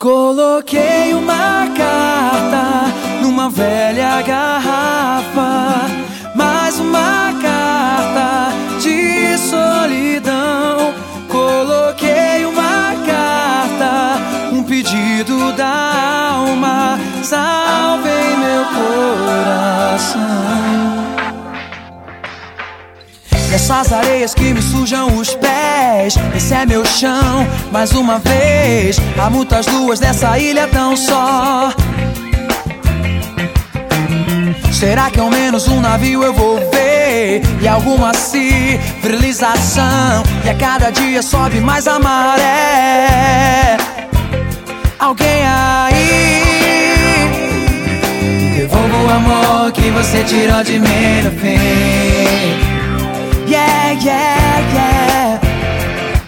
Coloquei uma carta numa velha garrafa, mais uma carta de solidão. Coloquei uma carta, um pedido da alma, salvei meu coração. Nessas areias que me sujam os pés. Esse é meu chão, mais uma vez. Há muitas luas nessa ilha tão só. Será que ao menos um navio eu vou ver? E alguma civilização? E a cada dia sobe mais a maré. Alguém aí? Devolva o amor que você tirou de mim no fim Yeah, yeah.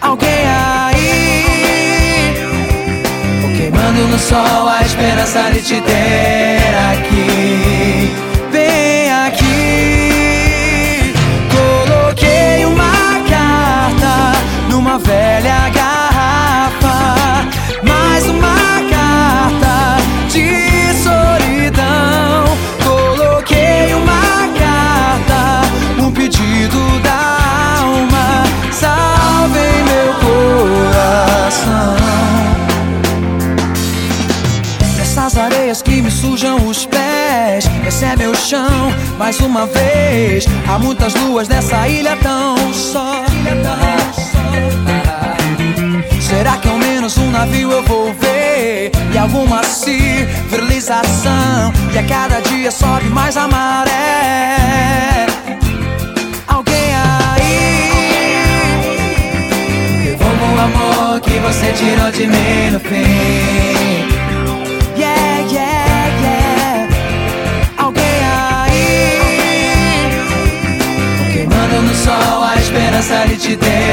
Alguém aí queimando no sol a esperança de te ter sujam os pés Esse é meu chão, mais uma vez Há muitas luas nessa ilha tão só. Será que ao menos um navio eu vou ver? E alguma civilização E a cada dia sobe mais a maré? Alguém aí? Devolva o amor que você tirou de mim no fim de